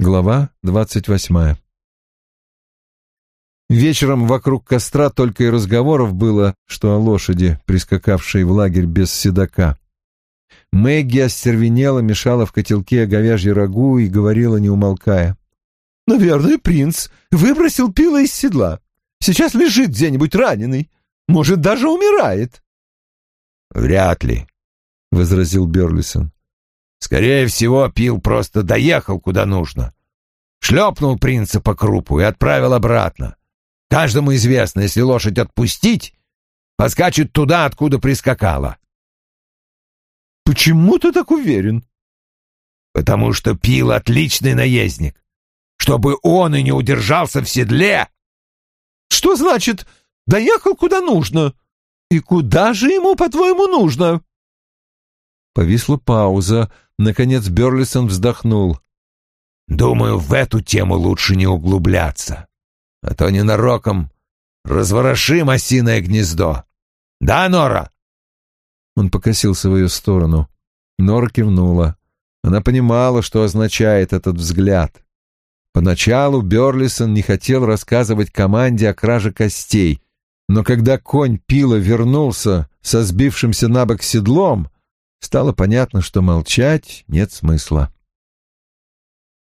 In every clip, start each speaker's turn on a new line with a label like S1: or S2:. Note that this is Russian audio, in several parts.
S1: Глава двадцать восьмая Вечером вокруг костра только и разговоров было, что о лошади, прискакавшей в лагерь без седока. Мэгги остервенела, мешала в котелке говяжье рагу и говорила, не умолкая. «Наверное, принц выбросил пило из седла. Сейчас лежит где-нибудь раненый. Может, даже умирает».
S2: «Вряд ли», — возразил Берлисон. «Скорее всего, пил просто доехал куда нужно. Шлепнул принца по крупу и отправил обратно. Каждому известно, если лошадь отпустить, поскачет туда, откуда прискакала.
S1: Почему ты так уверен?
S2: Потому что пил отличный наездник. Чтобы он и не удержался в седле.
S1: Что значит «доехал куда нужно»? И куда же ему, по-твоему, нужно? Повисла пауза. Наконец Берлисон вздохнул.
S2: Думаю, в эту тему лучше не углубляться а то ненароком разворошим осиное гнездо. Да, Нора?»
S1: Он покосился в ее сторону. Нора кивнула. Она понимала, что означает этот взгляд. Поначалу Берлисон не хотел рассказывать команде о краже костей, но когда конь пила вернулся со сбившимся на бок седлом, стало понятно, что молчать нет смысла.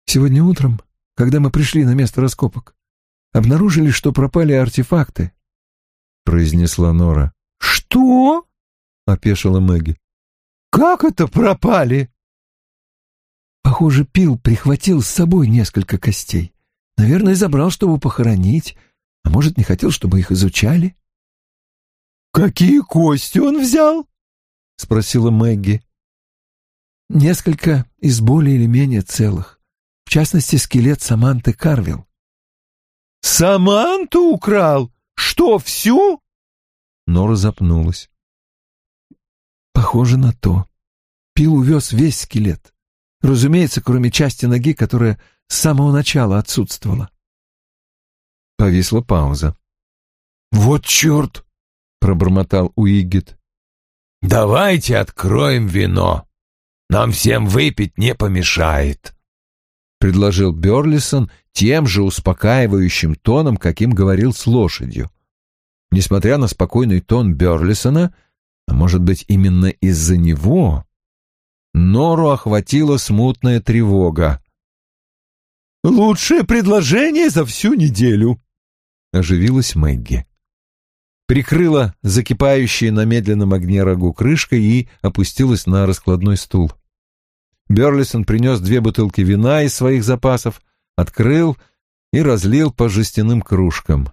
S1: «Сегодня утром, когда мы пришли на место раскопок, обнаружили, что пропали артефакты», — произнесла Нора. «Что?» — опешила Мэгги. «Как это пропали?» Похоже, Пил прихватил с собой несколько костей. Наверное, забрал, чтобы похоронить, а может, не хотел, чтобы их изучали. «Какие кости он взял?» — спросила Мэгги. «Несколько из более или менее целых. В частности, скелет Саманты Карвилл. «Саманту украл? Что, всю?» Нора запнулась. «Похоже на то. Пил увез весь скелет. Разумеется, кроме части ноги, которая с самого начала отсутствовала». Повисла пауза. «Вот черт!» — пробормотал Уигит.
S2: «Давайте откроем вино. Нам всем выпить не помешает», —
S1: предложил Берлисон тем же успокаивающим тоном, каким говорил с лошадью. Несмотря на спокойный тон Берлисона, а может быть именно из-за него, Нору охватила смутная тревога. «Лучшее предложение за всю неделю», — оживилась Мэгги. Прикрыла закипающие на медленном огне рагу крышкой и опустилась на раскладной стул. Берлисон принес две бутылки вина из своих запасов, открыл и разлил по жестяным кружкам.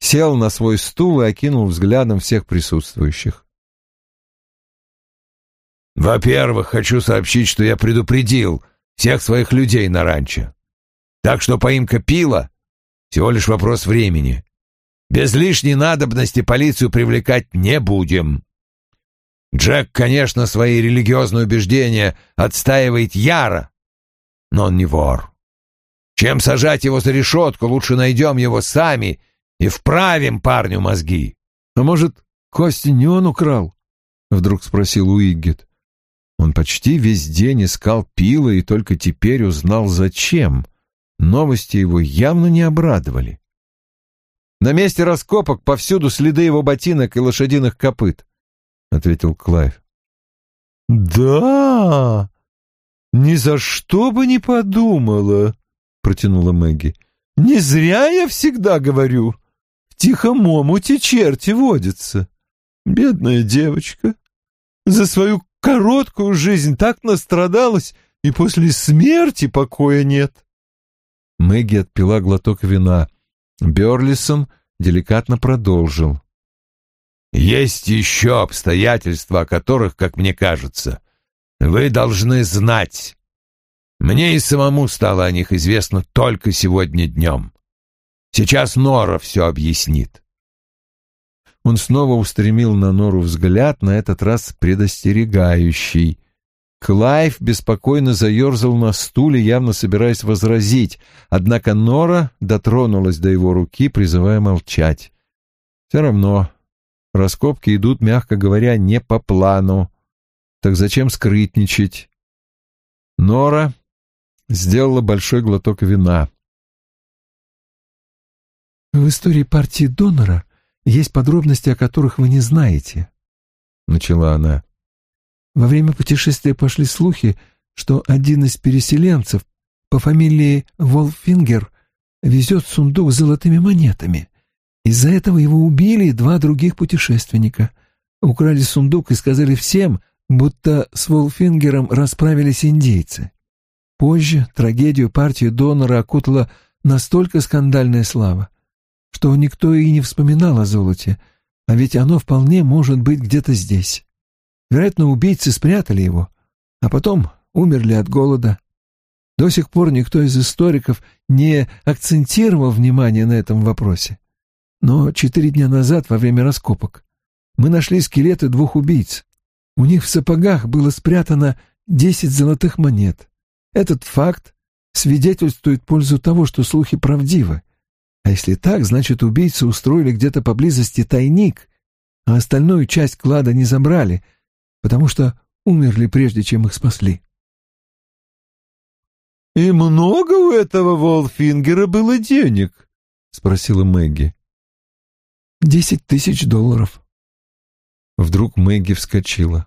S1: Сел на свой стул и окинул взглядом всех присутствующих.
S2: «Во-первых, хочу сообщить, что я предупредил всех своих людей на ранчо. Так что поимка пила — всего лишь вопрос времени. Без лишней надобности полицию привлекать не будем. Джек, конечно, свои религиозные убеждения отстаивает яро, но он не вор. Чем сажать его за решетку, лучше найдем его сами и вправим парню мозги.
S1: — А может, кости не он украл? — вдруг спросил Уиггет. Он почти весь день искал пила и только теперь узнал, зачем. Новости его явно не обрадовали. «На месте раскопок повсюду следы его ботинок и лошадиных копыт», — ответил Клайв. «Да, ни за что бы не подумала», — протянула Мэгги. «Не зря я всегда говорю. В тихом омуте черти водятся. Бедная девочка. За свою короткую жизнь так настрадалась, и после смерти покоя нет». Мэгги отпила глоток вина. Берлисон деликатно продолжил.
S2: «Есть еще обстоятельства, о которых, как мне кажется, вы должны знать. Мне и самому стало о них известно только сегодня днем. Сейчас Нора все объяснит.
S1: Он снова устремил на Нору взгляд, на этот раз предостерегающий. Клайв беспокойно заерзал на стуле, явно собираясь возразить, однако Нора дотронулась до его руки, призывая молчать. Все равно раскопки идут, мягко говоря, не по плану. Так зачем скрытничать? Нора сделала большой глоток вина.
S3: В истории партии донора есть подробности, о которых вы не знаете, — начала она. Во время путешествия пошли слухи, что один из переселенцев по фамилии Волфингер везет сундук с золотыми монетами. Из-за этого его убили два других путешественника. Украли сундук и сказали всем, будто с Волфингером расправились индейцы. Позже трагедию партии донора окутала настолько скандальная слава, что никто и не вспоминал о золоте, а ведь оно вполне может быть где-то здесь. Вероятно, убийцы спрятали его, а потом умерли от голода. До сих пор никто из историков не акцентировал внимание на этом вопросе. Но четыре дня назад, во время раскопок, мы нашли скелеты двух убийц. У них в сапогах было спрятано десять золотых монет. Этот факт свидетельствует пользу того, что слухи правдивы. А если так, значит, убийцы устроили где-то поблизости тайник, а остальную часть клада не забрали, потому что умерли прежде, чем их спасли.
S1: «И много у этого Волфингера было денег?» — спросила Мэгги.
S3: «Десять тысяч долларов».
S1: Вдруг Мэгги вскочила.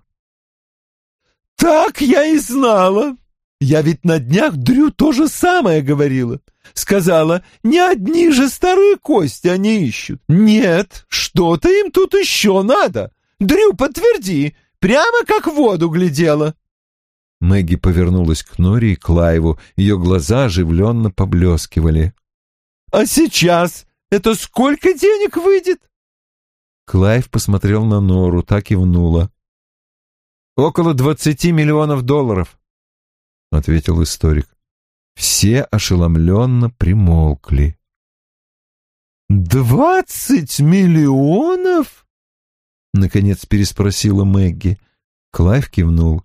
S4: «Так я и знала! Я ведь на днях Дрю то же самое говорила. Сказала, не одни же старые кости они ищут. Нет, что-то им тут еще надо. Дрю, подтверди, прямо как в воду глядела».
S1: Мэгги повернулась к Нори и Клайву, ее глаза оживленно поблескивали.
S4: «А сейчас это сколько денег выйдет?»
S1: Клайв посмотрел на Нору, та кивнула. «Около двадцати миллионов долларов», — ответил историк. Все ошеломленно примолкли.
S4: «Двадцать миллионов?» — наконец переспросила Мэгги.
S1: Клайв кивнул.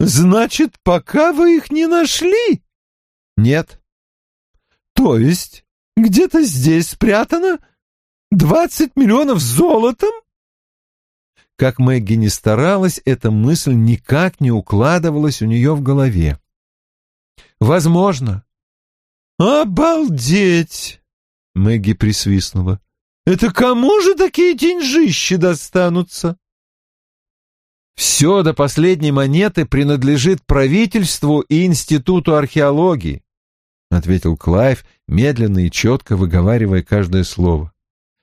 S4: Значит, пока вы их не нашли?
S1: Нет.
S4: То есть где-то здесь спрятано двадцать миллионов золотом?
S1: Как Мэгги не старалась, эта мысль никак не укладывалась у нее в голове. «Возможно».
S4: «Обалдеть!» — Мэгги присвистнула. «Это кому же такие деньжищи достанутся?»
S1: Все до последней монеты принадлежит правительству и Институту археологии, — ответил Клайв, медленно и четко выговаривая каждое слово.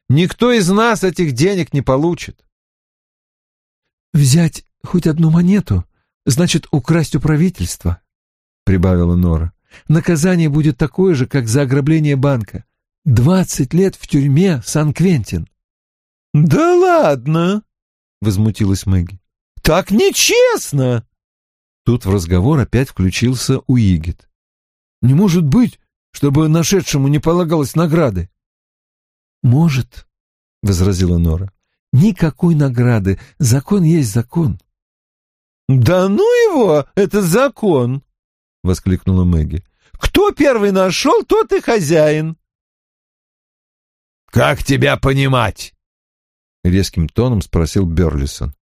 S1: Никто из нас этих денег не получит.
S3: «Взять хоть одну монету значит украсть у правительства», — прибавила Нора. «Наказание будет такое же, как за ограбление банка. Двадцать лет в тюрьме Сан-Квентин».
S4: «Да ладно!» — возмутилась Мэгги. Так нечестно!»
S1: Тут в разговор опять включился Уигит.
S3: «Не может быть, чтобы нашедшему не полагалось награды!» «Может», — возразила Нора. «Никакой награды. Закон есть закон».
S4: «Да ну его, это закон!» — воскликнула Мэгги. «Кто первый нашел, тот и хозяин!»
S2: «Как тебя понимать?» — резким тоном спросил Берлисон.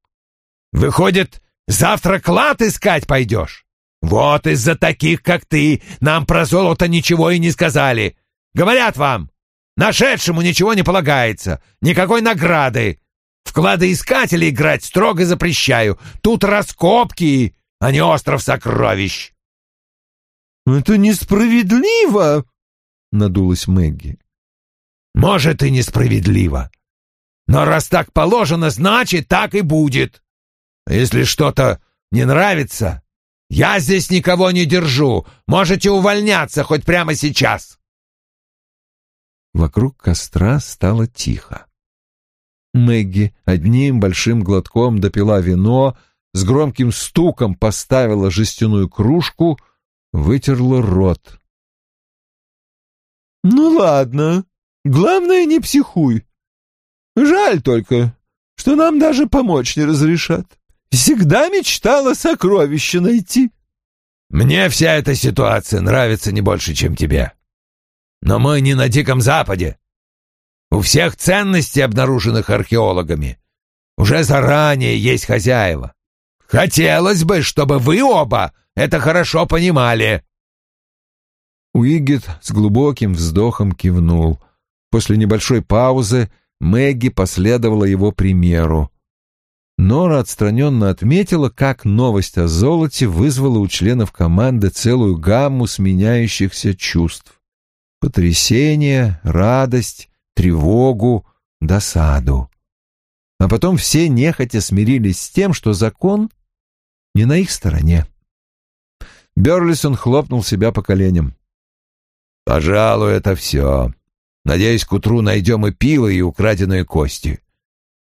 S2: Выходит, завтра клад искать пойдешь? Вот из-за таких, как ты, нам про золото ничего и не сказали. Говорят вам, нашедшему ничего не полагается, никакой награды. В кладоискателей играть строго запрещаю. Тут раскопки, а не остров сокровищ.
S4: «Это несправедливо!» — надулась Мэгги.
S2: «Может, и несправедливо. Но раз так положено, значит, так и будет. Если что-то не нравится, я здесь никого не держу. Можете увольняться хоть прямо сейчас.
S1: Вокруг костра стало тихо. Мэгги одним большим глотком допила вино, с громким стуком поставила жестяную кружку, вытерла рот.
S4: «Ну ладно, главное, не психуй. Жаль только, что нам даже помочь не разрешат. Всегда мечтала сокровище найти.
S2: Мне вся эта ситуация нравится не больше, чем тебе. Но мы не на Диком Западе. У всех ценностей, обнаруженных археологами, уже заранее есть хозяева. Хотелось бы, чтобы вы оба это хорошо понимали.
S1: Уигет с глубоким вздохом кивнул. После небольшой паузы Мэгги последовала его примеру. Нора отстраненно отметила, как новость о золоте вызвала у членов команды целую гамму сменяющихся чувств. Потрясение, радость, тревогу, досаду. А потом все нехотя смирились с тем, что закон не на их стороне. Берлисон хлопнул себя по коленям.
S2: «Пожалуй, это все. Надеюсь, к утру найдем и пиво, и украденные кости.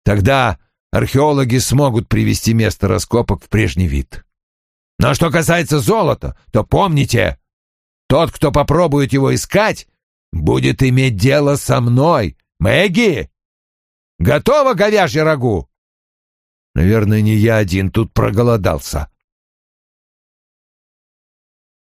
S2: Тогда археологи смогут привести место раскопок в прежний вид. Но что касается золота, то помните, тот, кто попробует его искать, будет иметь дело со мной. Мэгги, готова говяжье рагу? Наверное, не я один тут проголодался.